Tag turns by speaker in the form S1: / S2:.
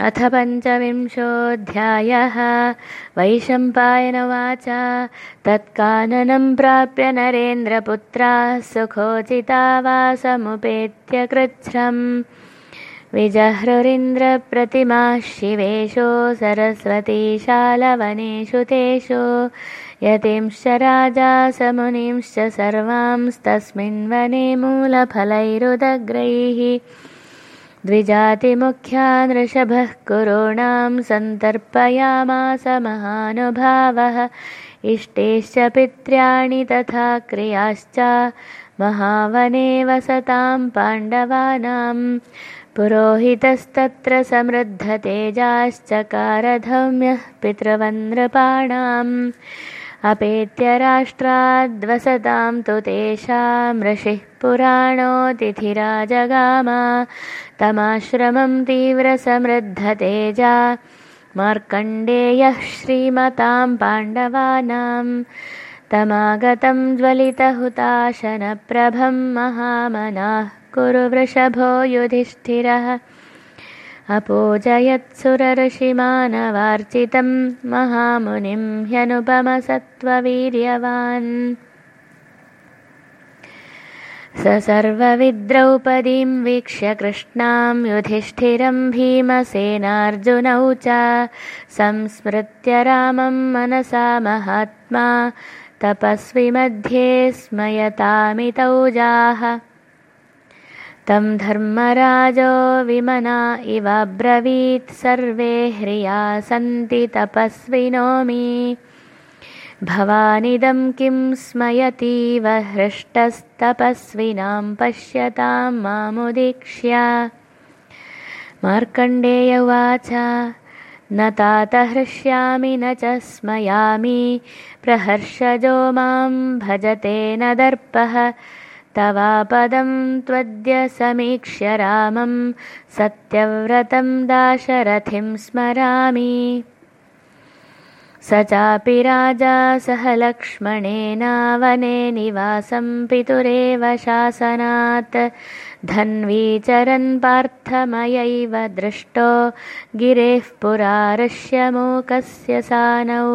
S1: अथ पञ्चविंशोऽध्यायः। वैशम्पायनवाच। तत्काननं प्राप्य नरेन्द्रपुत्रा सुखोचितावासमुपेत्य कृच्छ्रम्। विजहृरिन्द्रप्रतिमाः शिवेशो सरस्वतीशालवनेषु तेषु। यतींश्च राजा समुनींश्च सर्वांस्तस्मिन् वने मूलफलैरुदग्रैः द्विजातिमुख्या नृषभः कुरूणां सन्तर्पयामास महानुभावः। इष्टेश्च पित्र्याणि तथा क्रियाश्च महावने वसतां पाण्डवानां। पुरोहितस्तत्र समृद्धतेजाश्चकारधौम्यः पितृवन्नृपाणाम् अपेत्य राष्ट्राद्वसतां तु तेषां ऋषिः पुराणोऽतिथिराजगाम तमाश्रमं तीव्रसमृद्धतेजा। मार्कण्डेयः श्रीमतां पाण्डवानां। तमागतं ज्वलितहुताशनप्रभं महामनाः। कुरु वृषभो युधिष्ठिरः अपूजयत्सुरऋषिमानवार्चितं महामुनिं ह्यनुपमसत्त्ववीर्यवान्। स सर्वविद्रौपदीं वीक्ष्य कृष्णां युधिष्ठिरं भीमसेनार्जुनौ च। संस्मृत्य रामं मनसा महात्मा। तपस्वि मध्ये स्मयतामितौजाः तं धर्मराजो विमना इवाब्रवीत् सर्वे ह्रिया सन्ति तपस्विनोमि भवानिदं किं स्मयतीव हृष्टस्तपस्विनां पश्यतां मामुदीक्ष्य। मार्कण्डेय उवाच न तात हृष्यामि न च स्मयामि प्रहर्षजो मां भजते न दर्पः तवापदं त्वद्य समीक्ष्य रामं सत्यव्रतं दाशरथिं स्मरामि। स चापि राजा सह लक्ष्मणेन वने निवासं पितुरेव शासनात्। धन्वीचरन् पार्थमयैव दृष्टो गिरेः पुरा ऋष्यमूकस्य सानौ